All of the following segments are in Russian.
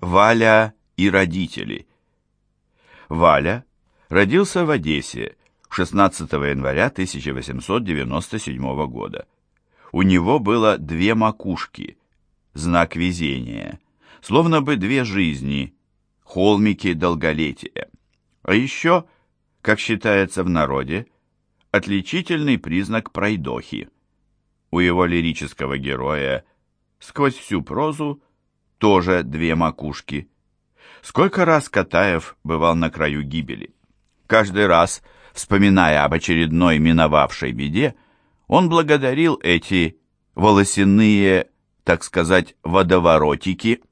Валя и родители. Валя родился в Одессе 16 января 1897 года. У него было две макушки, знак везения, словно бы две жизни, холмики долголетия. А еще, как считается в народе, отличительный признак пройдохи. У его лирического героя сквозь всю прозу тоже две макушки. Сколько раз Катаев бывал на краю гибели. Каждый раз, вспоминая об очередной миновавшей беде, он благодарил эти волосяные, так сказать, водоворотики.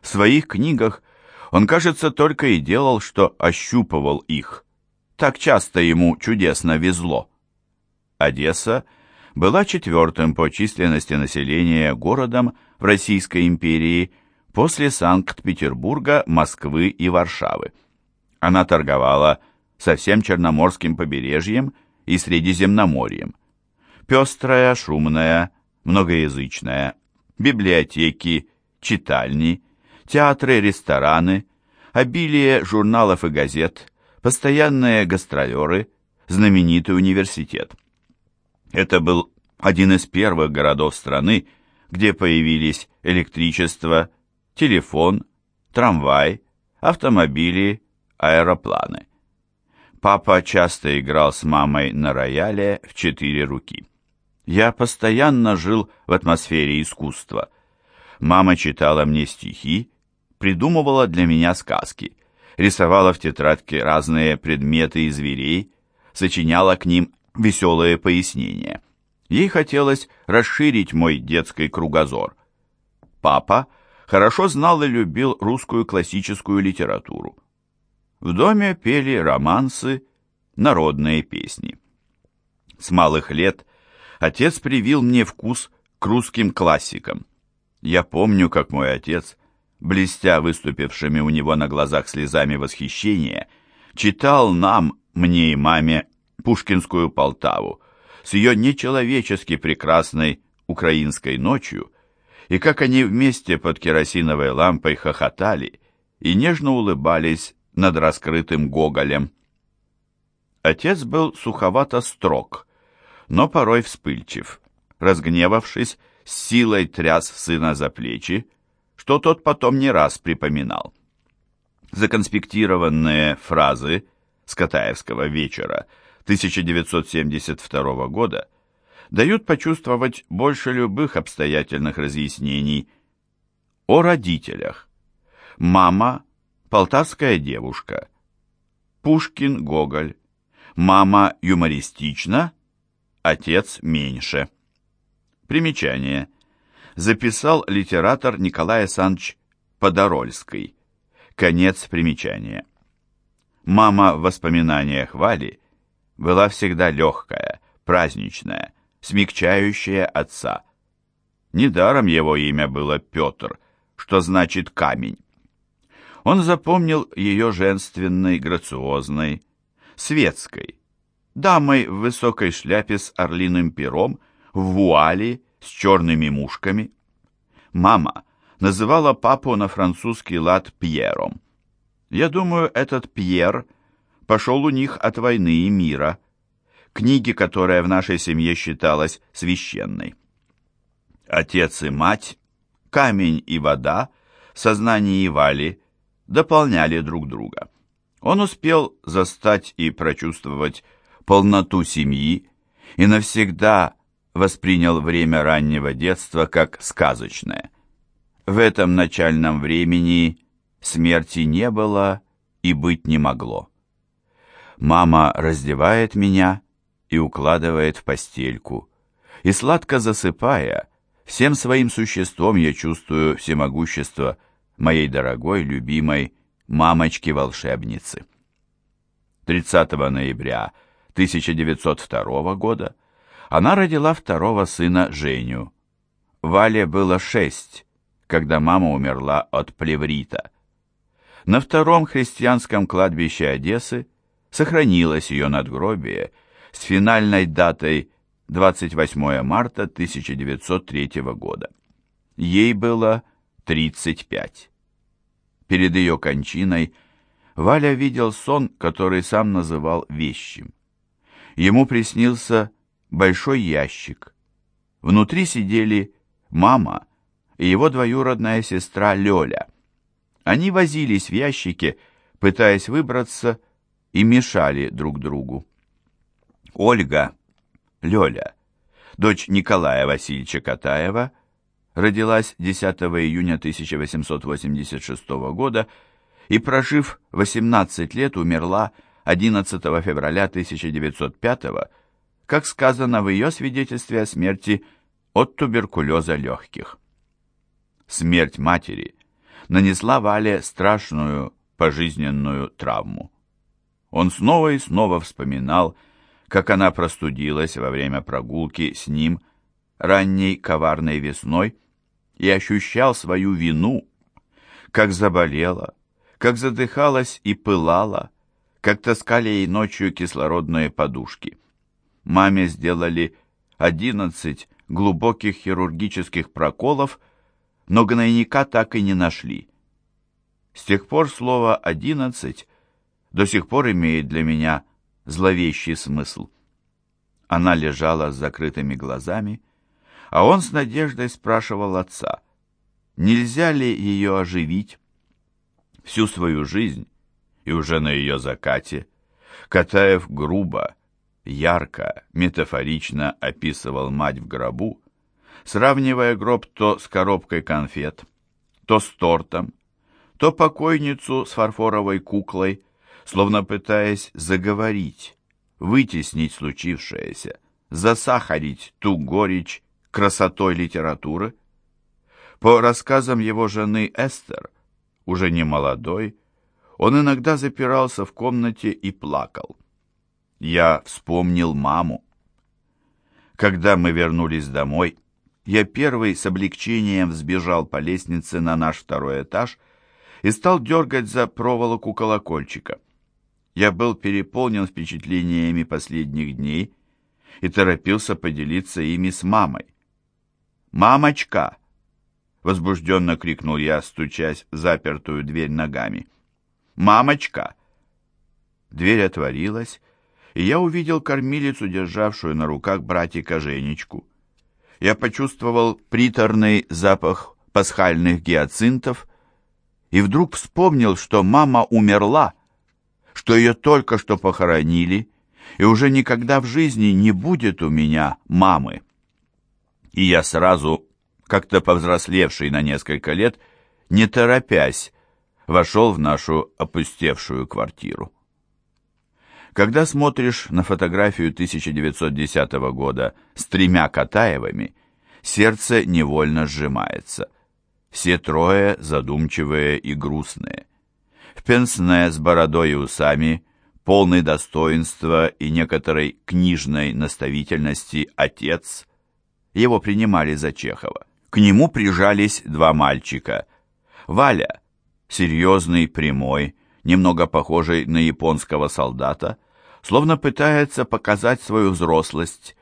В своих книгах он, кажется, только и делал, что ощупывал их. Так часто ему чудесно везло. Одесса была четвертым по численности населения городом в Российской империи после Санкт-Петербурга, Москвы и Варшавы. Она торговала со всем Черноморским побережьем и Средиземноморьем. Пестрая, шумная, многоязычная, библиотеки, читальни, театры, рестораны, обилие журналов и газет, постоянные гастролеры, знаменитый университет. Это был один из первых городов страны, где появились электричество, телефон, трамвай, автомобили, аэропланы. Папа часто играл с мамой на рояле в четыре руки. Я постоянно жил в атмосфере искусства. Мама читала мне стихи, придумывала для меня сказки, рисовала в тетрадке разные предметы и зверей, сочиняла к ним веселые пояснения. Ей хотелось расширить мой детский кругозор. Папа хорошо знал и любил русскую классическую литературу. В доме пели романсы, народные песни. С малых лет отец привил мне вкус к русским классикам. Я помню, как мой отец, блестя выступившими у него на глазах слезами восхищения, читал нам, мне и маме, Пушкинскую Полтаву с ее нечеловечески прекрасной украинской ночью, и как они вместе под керосиновой лампой хохотали и нежно улыбались над раскрытым гоголем. Отец был суховато строг, но порой вспыльчив. Разгневавшись, с силой тряс сына за плечи, что тот потом не раз припоминал. Законспектированные фразы с Катаевского вечера – 1972 года дают почувствовать больше любых обстоятельных разъяснений о родителях. Мама – полтавская девушка. Пушкин, Гоголь. Мама юмористична, отец меньше. Примечание. Записал литератор Николай Александрович Подорольский. Конец примечания. Мама в воспоминаниях Вали была всегда легкая, праздничная, смягчающая отца. Недаром его имя было Петр, что значит камень. Он запомнил ее женственной, грациозной, светской, дамой в высокой шляпе с орлиным пером, в вуале, с черными мушками. Мама называла папу на французский лад Пьером. Я думаю, этот Пьер – пошел у них от войны и мира, книги, которая в нашей семье считалась священной. Отец и мать, камень и вода, сознание и вали дополняли друг друга. Он успел застать и прочувствовать полноту семьи и навсегда воспринял время раннего детства как сказочное. В этом начальном времени смерти не было и быть не могло. Мама раздевает меня и укладывает в постельку. И сладко засыпая, всем своим существом я чувствую всемогущество моей дорогой, любимой мамочки-волшебницы. 30 ноября 1902 года она родила второго сына Женю. Вале было шесть, когда мама умерла от плеврита. На втором христианском кладбище Одессы сохранилось ее надгробие с финальной датой 28 марта 1903 года. Ей было 35. перед ее кончиной, Валя видел сон, который сам называл вещим. Ему приснился большой ящик. Внутри сидели мама и его двоюродная сестра Лёля. Они возились в ящике, пытаясь выбраться, и мешали друг другу. Ольга, Лёля, дочь Николая Васильевича Катаева, родилась 10 июня 1886 года и, прожив 18 лет, умерла 11 февраля 1905 как сказано в ее свидетельстве о смерти от туберкулеза легких. Смерть матери нанесла Вале страшную пожизненную травму. Он снова и снова вспоминал, как она простудилась во время прогулки с ним ранней коварной весной и ощущал свою вину, как заболела, как задыхалась и пылала, как таскали ей ночью кислородные подушки. Маме сделали одиннадцать глубоких хирургических проколов, но гнойника так и не нашли. С тех пор слово «одиннадцать» до сих пор имеет для меня зловещий смысл. Она лежала с закрытыми глазами, а он с надеждой спрашивал отца, нельзя ли ее оживить. Всю свою жизнь, и уже на ее закате, Катаев грубо, ярко, метафорично описывал мать в гробу, сравнивая гроб то с коробкой конфет, то с тортом, то покойницу с фарфоровой куклой, словно пытаясь заговорить, вытеснить случившееся, засахарить ту горечь красотой литературы. По рассказам его жены Эстер, уже не молодой, он иногда запирался в комнате и плакал. Я вспомнил маму. Когда мы вернулись домой, я первый с облегчением взбежал по лестнице на наш второй этаж и стал дергать за проволоку колокольчика. Я был переполнен впечатлениями последних дней и торопился поделиться ими с мамой. «Мамочка!» — возбужденно крикнул я, стучась в запертую дверь ногами. «Мамочка!» Дверь отворилась, и я увидел кормилицу, державшую на руках братика Женечку. Я почувствовал приторный запах пасхальных гиацинтов и вдруг вспомнил, что мама умерла, что ее только что похоронили, и уже никогда в жизни не будет у меня мамы. И я сразу, как-то повзрослевший на несколько лет, не торопясь, вошел в нашу опустевшую квартиру. Когда смотришь на фотографию 1910 года с тремя Катаевыми, сердце невольно сжимается. Все трое задумчивые и грустные. В пенсне с бородой и усами, полный достоинства и некоторой книжной наставительности отец. Его принимали за Чехова. К нему прижались два мальчика. Валя, серьезный, прямой, немного похожий на японского солдата, словно пытается показать свою взрослость.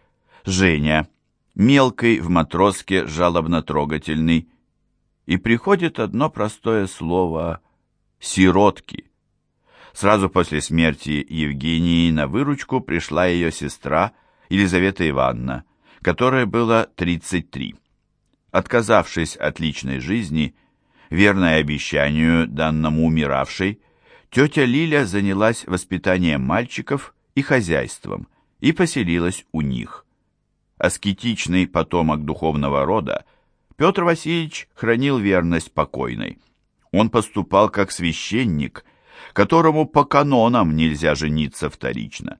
Женя, мелкий в матроске, жалобно трогательный. И приходит одно простое слово «сиротки». Сразу после смерти Евгении на выручку пришла ее сестра Елизавета Ивановна, которой было 33. Отказавшись от личной жизни, верной обещанию, данному умиравшей, тетя Лиля занялась воспитанием мальчиков и хозяйством и поселилась у них. Аскетичный потомок духовного рода, Петр Васильевич хранил верность покойной. Он поступал как священник, которому по канонам нельзя жениться вторично.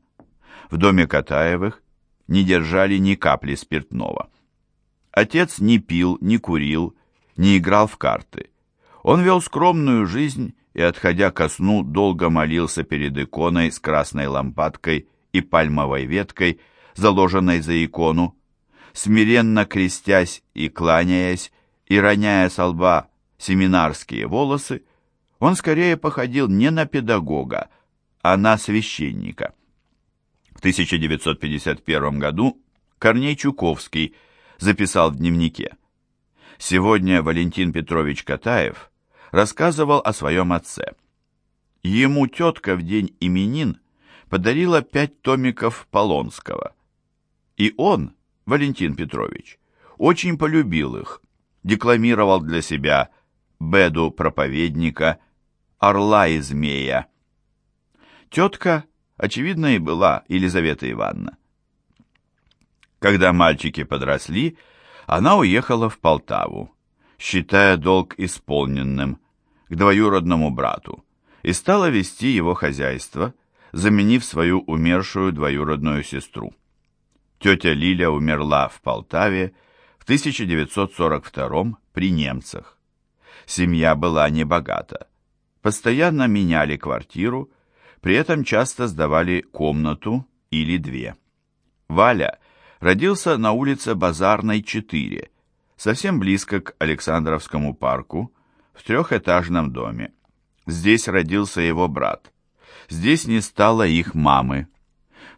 В доме Катаевых не держали ни капли спиртного. Отец не пил, не курил, не играл в карты. Он вел скромную жизнь и, отходя ко сну, долго молился перед иконой с красной лампадкой и пальмовой веткой, заложенной за икону, смиренно крестясь и кланяясь, и роняя со лба семинарские волосы, он скорее походил не на педагога, а на священника. В 1951 году Корней Чуковский записал в дневнике «Сегодня Валентин Петрович Катаев – рассказывал о своем отце. Ему тетка в день именин подарила пять томиков Полонского. И он, Валентин Петрович, очень полюбил их, декламировал для себя Беду проповедника, Орла и Змея. Тетка, очевидно, и была Елизавета Ивановна. Когда мальчики подросли, она уехала в Полтаву, считая долг исполненным, к двоюродному брату, и стала вести его хозяйство, заменив свою умершую двоюродную сестру. Тетя Лиля умерла в Полтаве в 1942 при немцах. Семья была небогата. Постоянно меняли квартиру, при этом часто сдавали комнату или две. Валя родился на улице Базарной, 4, совсем близко к Александровскому парку, в трехэтажном доме. Здесь родился его брат. Здесь не стало их мамы.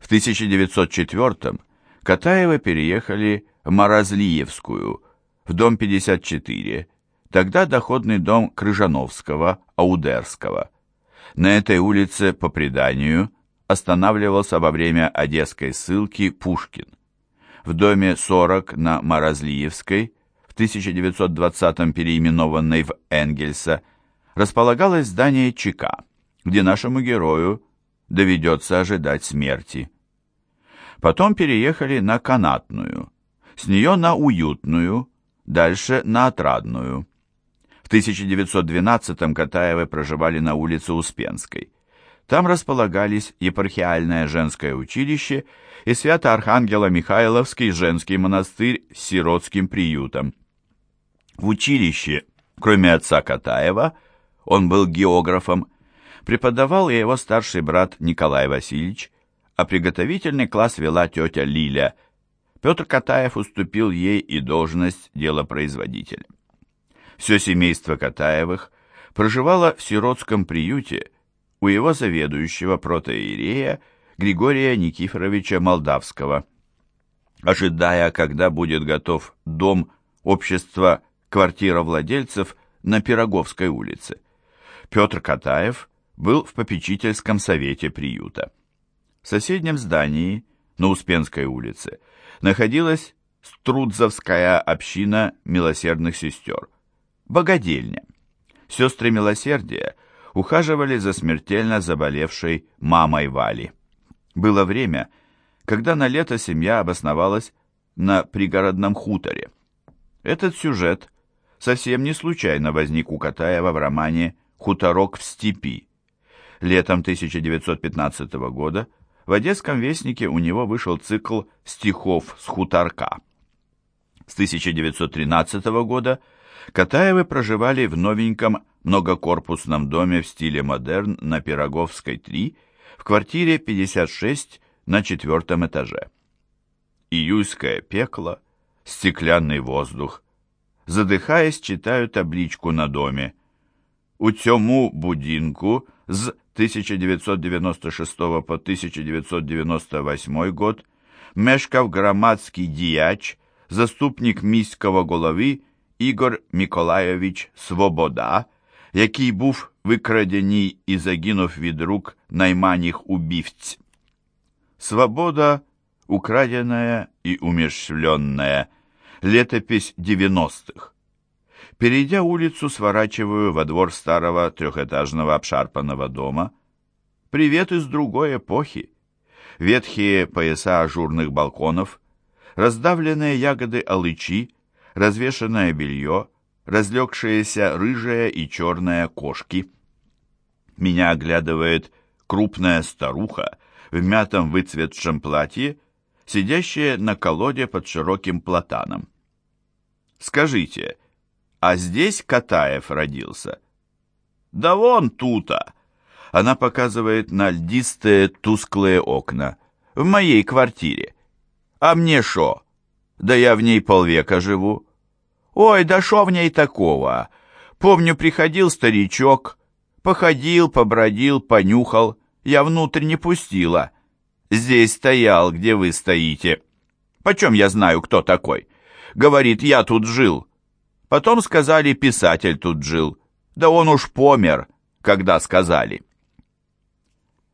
В 1904 Катаевы переехали в Морозлиевскую, в дом 54, тогда доходный дом Крыжановского, Аудерского. На этой улице, по преданию, останавливался во время одесской ссылки Пушкин. В доме 40 на Морозлиевской, в 1920-м переименованной в Энгельса, располагалось здание ЧК, где нашему герою доведется ожидать смерти. Потом переехали на Канатную, с нее на Уютную, дальше на Отрадную. В 1912-м Катаевы проживали на улице Успенской. Там располагались епархиальное женское училище и Свято-Архангело-Михайловский женский монастырь с сиротским приютом. В училище, кроме отца Катаева, он был географом, преподавал и его старший брат Николай Васильевич, а приготовительный класс вела тетя Лиля. Петр Катаев уступил ей и должность делопроизводителя. Все семейство Катаевых проживало в сиротском приюте у его заведующего протоиерея Григория Никифоровича Молдавского. Ожидая, когда будет готов дом общества квартира владельцев на Пироговской улице, Петр Катаев был в попечительском совете приюта. В соседнем здании, на Успенской улице, находилась Струдзовская община милосердных сестер, богадельня. Сестры милосердия ухаживали за смертельно заболевшей мамой Вали. Было время, когда на лето семья обосновалась на пригородном хуторе. Этот сюжет совсем не случайно возник у Катаева в романе «Хуторок в степи». Летом 1915 года в «Одесском вестнике» у него вышел цикл стихов с хуторка. С 1913 года Катаевы проживали в новеньком многокорпусном доме в стиле модерн на Пироговской 3 в квартире 56 на четвертом этаже. Июльское пекло, стеклянный воздух. Задыхаясь, читаю табличку на доме. У тему будинку з 1996 по 1998 год мешкав громадський діяч, заступник міського голови Ігор Миколайович Свобода, який був викрадений і загинув від рук найманіх убивць. Свобода, украденная и умерщвленная, летопись 90-х. Перейдя улицу, сворачиваю во двор старого трехэтажного обшарпанного дома. Привет из другой эпохи. Ветхие пояса ажурных балконов, раздавленные ягоды алычи, развешанное белье, разлегшиеся рыжая и черная кошки. Меня оглядывает крупная старуха в мятом выцветшем платье, сидящая на колоде под широким платаном. «Скажите, а здесь Катаев родился?» «Да вон тута!» Она показывает на льдистые тусклые окна. «В моей квартире. А мне шо? Да я в ней полвека живу. Ой, да шо в ней такого? Помню, приходил старичок, походил, побродил, понюхал. Я внутрь не пустила. Здесь стоял, где вы стоите. Почем я знаю, кто такой? Говорит, я тут жил. Потом сказали, писатель тут жил. Да он уж помер, когда сказали.